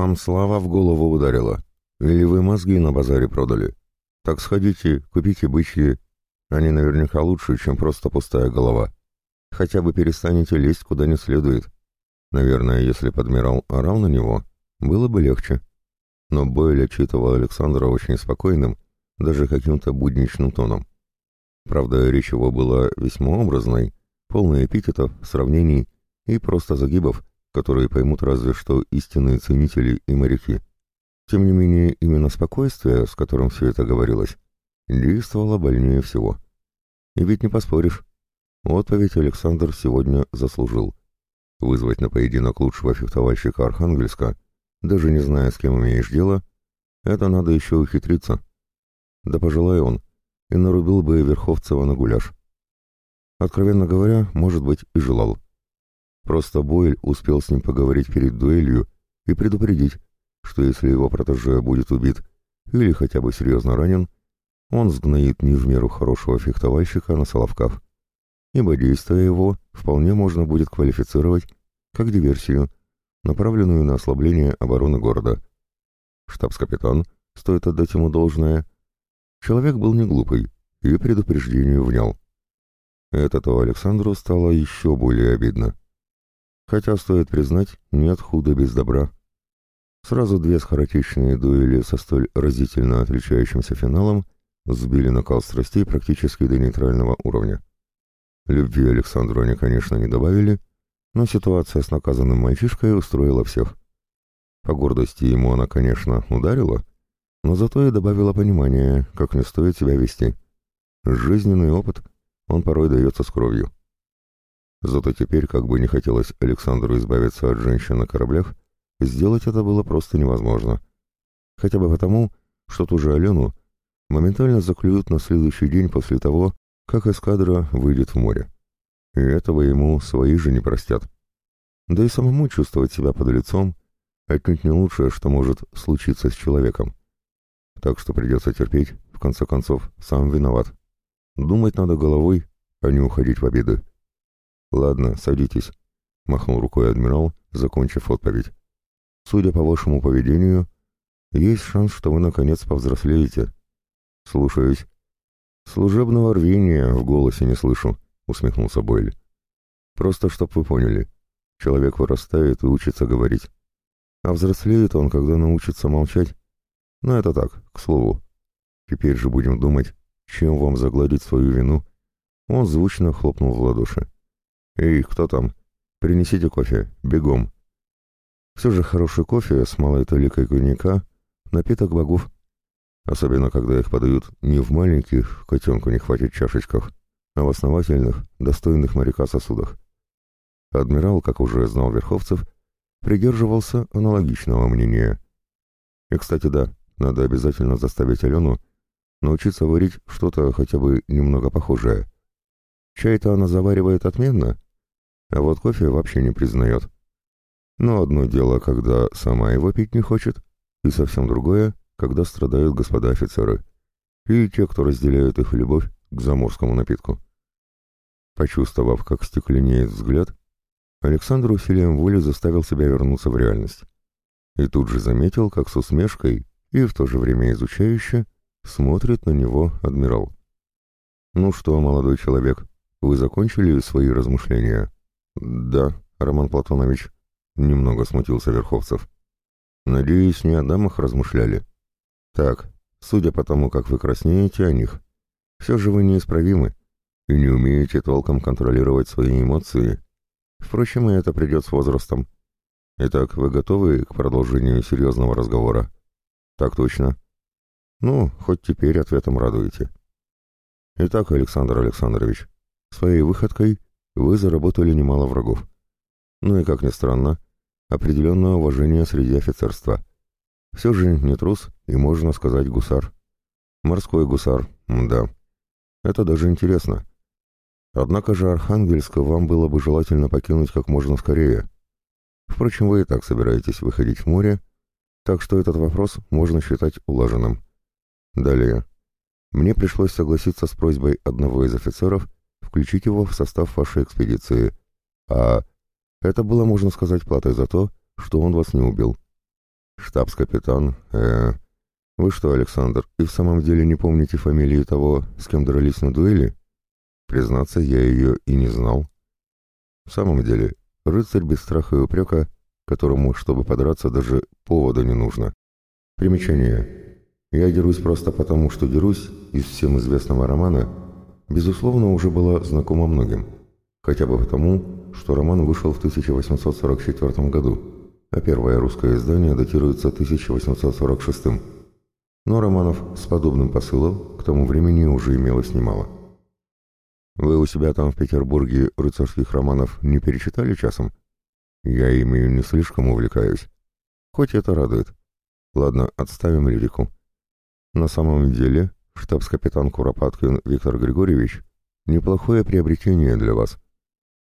вам слава в голову ударила? Или вы мозги на базаре продали? Так сходите, купите бычьи. Они наверняка лучше, чем просто пустая голова. Хотя бы перестанете лезть куда не следует. Наверное, если подмирал орал на него, было бы легче. Но Бойль отчитывал Александра очень спокойным, даже каким-то будничным тоном. Правда, речь его была весьма образной, полной эпитетов, сравнений и просто загибов, которые поймут разве что истинные ценители и моряки. Тем не менее, именно спокойствие, с которым все это говорилось, действовало больнее всего. И ведь не поспоришь. Отповедь Александр сегодня заслужил. Вызвать на поединок лучшего фехтовальщика Архангельска, даже не зная, с кем имеешь дело, это надо еще ухитриться. Да пожелай он, и нарубил бы Верховцева на гуляш. Откровенно говоря, может быть, и желал. Просто Бойль успел с ним поговорить перед дуэлью и предупредить, что если его протеже будет убит или хотя бы серьезно ранен, он сгноит не в меру хорошего фехтовальщика на Соловках, ибо действия его вполне можно будет квалифицировать как диверсию, направленную на ослабление обороны города. Штабс-капитан, стоит отдать ему должное, человек был не глупый и предупреждению внял. Это-то Александру стало еще более обидно. Хотя, стоит признать, нет худа без добра. Сразу две скоротечные дуэли со столь разительно отличающимся финалом сбили накал страстей практически до нейтрального уровня. Любви Александру они, конечно, не добавили, но ситуация с наказанным мальчишкой устроила всех. По гордости ему она, конечно, ударила, но зато и добавила понимания, как не стоит себя вести. Жизненный опыт, он порой дается с кровью. Зато теперь, как бы не хотелось Александру избавиться от женщин на кораблях, сделать это было просто невозможно. Хотя бы потому, что ту же Алену моментально заклюют на следующий день после того, как эскадра выйдет в море. И этого ему свои же не простят. Да и самому чувствовать себя под лицом отнюдь не лучшее, что может случиться с человеком. Так что придется терпеть, в конце концов, сам виноват. Думать надо головой, а не уходить в обиды. «Ладно, садитесь», — махнул рукой адмирал, закончив отповедь. «Судя по вашему поведению, есть шанс, что вы наконец повзрослеете». «Слушаюсь». «Служебного рвения в голосе не слышу», — усмехнулся Бойль. «Просто чтоб вы поняли, человек вырастает и учится говорить. А взрослеет он, когда научится молчать. Но это так, к слову. Теперь же будем думать, чем вам загладить свою вину». Он звучно хлопнул в ладоши. «Эй, кто там? Принесите кофе, бегом!» Все же хороший кофе с малой толикой коньяка — напиток богов. Особенно, когда их подают не в маленьких, котенку не хватит чашечках, а в основательных, достойных моряка сосудах. Адмирал, как уже знал Верховцев, придерживался аналогичного мнения. И, кстати, да, надо обязательно заставить Алену научиться варить что-то хотя бы немного похожее. Чай-то она заваривает отменно, а вот кофе вообще не признает. Но одно дело, когда сама его пить не хочет, и совсем другое, когда страдают господа офицеры и те, кто разделяют их любовь к заморскому напитку. Почувствовав, как стекленеет взгляд, Александр усилием воли заставил себя вернуться в реальность. И тут же заметил, как с усмешкой и в то же время изучающе смотрит на него адмирал. «Ну что, молодой человек, вы закончили свои размышления?» «Да, Роман Платонович», — немного смутился Верховцев. «Надеюсь, не о дамах размышляли?» «Так, судя по тому, как вы краснеете о них, все же вы неисправимы и не умеете толком контролировать свои эмоции. Впрочем, и это придет с возрастом. Итак, вы готовы к продолжению серьезного разговора?» «Так точно». «Ну, хоть теперь ответом радуете». «Итак, Александр Александрович, своей выходкой вы заработали немало врагов. Ну и, как ни странно, определенное уважение среди офицерства. Все же не трус и, можно сказать, гусар. Морской гусар, да. Это даже интересно. Однако же Архангельск вам было бы желательно покинуть как можно скорее. Впрочем, вы и так собираетесь выходить в море, так что этот вопрос можно считать улаженным. Далее. Мне пришлось согласиться с просьбой одного из офицеров включить его в состав вашей экспедиции. А это было, можно сказать, платой за то, что он вас не убил. Штабс-капитан, э, Вы что, Александр, и в самом деле не помните фамилии того, с кем дрались на дуэли? Признаться, я ее и не знал. В самом деле, рыцарь без страха и упрека, которому, чтобы подраться, даже повода не нужно. Примечание. Я дерусь просто потому, что дерусь, из всем известного романа, безусловно, уже была знакома многим. Хотя бы потому, что роман вышел в 1844 году а первое русское издание датируется 1846 -м. Но романов с подобным посылом к тому времени уже имелось немало. Вы у себя там в Петербурге рыцарских романов не перечитали часом? Я ими не слишком увлекаюсь. Хоть это радует. Ладно, отставим лирику. На самом деле, штабс-капитан Куропаткин Виктор Григорьевич — неплохое приобретение для вас.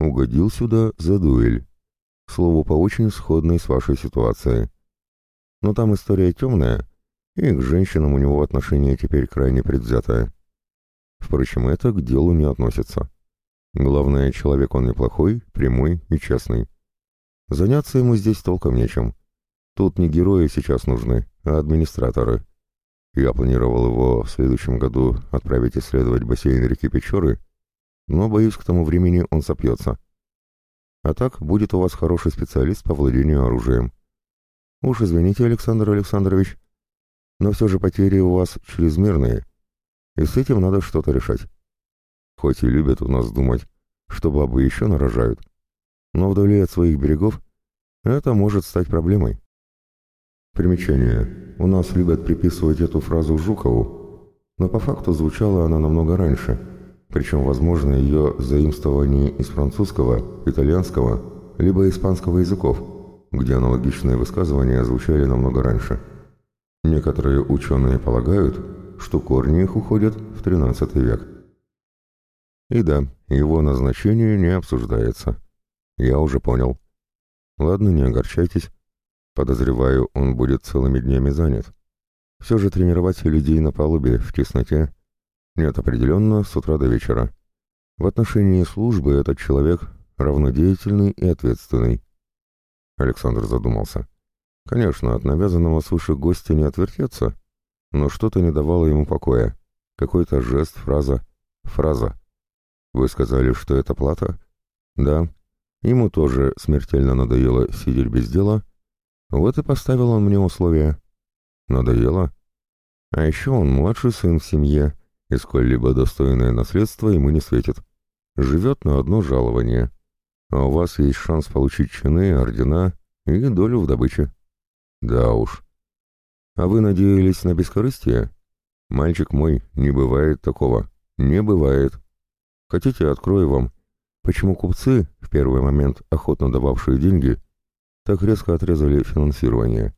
Угодил сюда за дуэль, к слову, по очень сходной с вашей ситуацией. Но там история темная, и к женщинам у него отношение теперь крайне предвзятое. Впрочем, это к делу не относится. Главное, человек он неплохой, прямой и честный. Заняться ему здесь толком нечем. Тут не герои сейчас нужны, а администраторы. Я планировал его в следующем году отправить исследовать бассейн реки Печоры, но, боюсь, к тому времени он сопьется. А так будет у вас хороший специалист по владению оружием. Уж извините, Александр Александрович, но все же потери у вас чрезмерные, и с этим надо что-то решать. Хоть и любят у нас думать, что бабы еще нарожают, но вдали от своих берегов это может стать проблемой. Примечание. У нас любят приписывать эту фразу Жукову, но по факту звучала она намного раньше – причем возможно ее заимствование из французского, итальянского, либо испанского языков, где аналогичные высказывания звучали намного раньше. Некоторые ученые полагают, что корни их уходят в XIII век. И да, его назначение не обсуждается. Я уже понял. Ладно, не огорчайтесь. Подозреваю, он будет целыми днями занят. Все же тренировать людей на палубе в тесноте нет, определенно, с утра до вечера. В отношении службы этот человек равнодеятельный и ответственный. Александр задумался. Конечно, от навязанного свыше гостя не отвертеться, но что-то не давало ему покоя. Какой-то жест, фраза. Фраза. Вы сказали, что это плата? Да. Ему тоже смертельно надоело сидеть без дела. Вот и поставил он мне условия. Надоело? А еще он младший сын в семье, и сколь-либо достойное наследство ему не светит. Живет на одно жалование, а у вас есть шанс получить чины, ордена и долю в добыче. Да уж. А вы надеялись на бескорыстие? Мальчик мой, не бывает такого. Не бывает. Хотите, открою вам, почему купцы, в первый момент охотно дававшие деньги, так резко отрезали финансирование?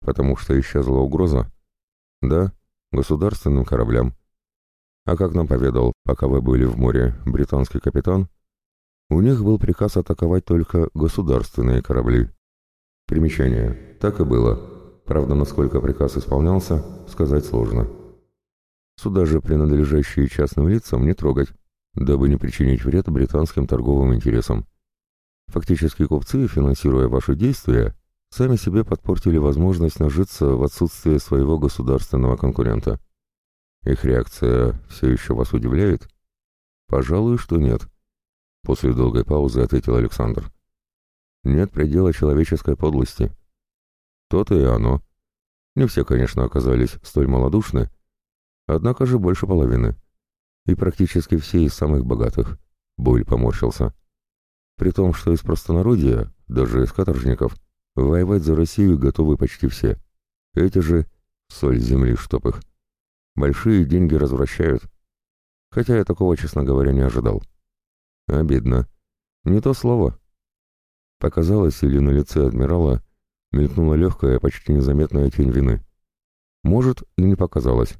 Потому что исчезла угроза? Да, государственным кораблям. А как нам поведал, пока вы были в море, британский капитан, у них был приказ атаковать только государственные корабли. Примечание. Так и было. Правда, насколько приказ исполнялся, сказать сложно. Суда же принадлежащие частным лицам не трогать, дабы не причинить вред британским торговым интересам. Фактически купцы, финансируя ваши действия, сами себе подпортили возможность нажиться в отсутствие своего государственного конкурента. Их реакция все еще вас удивляет? Пожалуй, что нет. После долгой паузы ответил Александр. Нет предела человеческой подлости. То-то и оно. Не все, конечно, оказались столь малодушны, однако же больше половины. И практически все из самых богатых. Боль поморщился. При том, что из простонародья, даже из каторжников, воевать за Россию готовы почти все. Эти же — соль земли, чтоб их. Большие деньги возвращают. Хотя я такого, честно говоря, не ожидал. Обидно. Не то слово. Показалось, или на лице адмирала мелькнула легкая, почти незаметная тень вины. Может, и не показалось.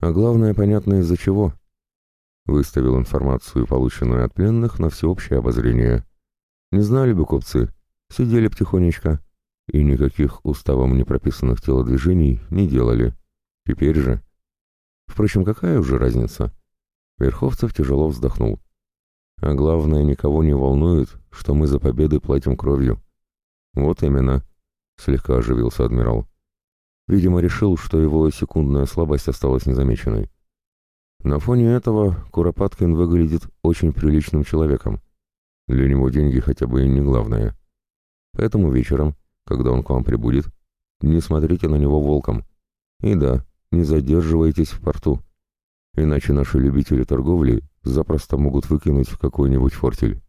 А главное, понятно из-за чего. Выставил информацию, полученную от пленных, на всеобщее обозрение. Не знали бы купцы, сидели б тихонечко, и никаких уставом не прописанных телодвижений не делали. Теперь же... Впрочем, какая уже разница? Верховцев тяжело вздохнул. А главное, никого не волнует, что мы за победы платим кровью. Вот именно. слегка оживился адмирал. Видимо, решил, что его секундная слабость осталась незамеченной. На фоне этого Куропаткин выглядит очень приличным человеком. Для него деньги хотя бы и не главное. Поэтому вечером, когда он к вам прибудет, не смотрите на него волком. И да, не задерживайтесь в порту. Иначе наши любители торговли запросто могут выкинуть в какой-нибудь фортель.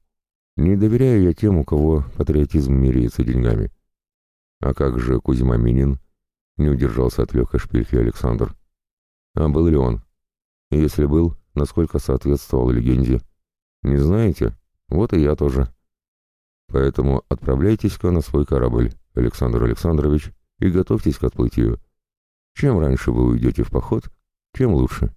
Не доверяю я тем, у кого патриотизм меряется деньгами. А как же Кузьма Минин? Не удержался от легкой шпильки Александр. А был ли он? Если был, насколько соответствовал легенде? Не знаете? Вот и я тоже. Поэтому отправляйтесь-ка на свой корабль, Александр Александрович, и готовьтесь к отплытию. Чем раньше вы уйдете в поход, тем лучше.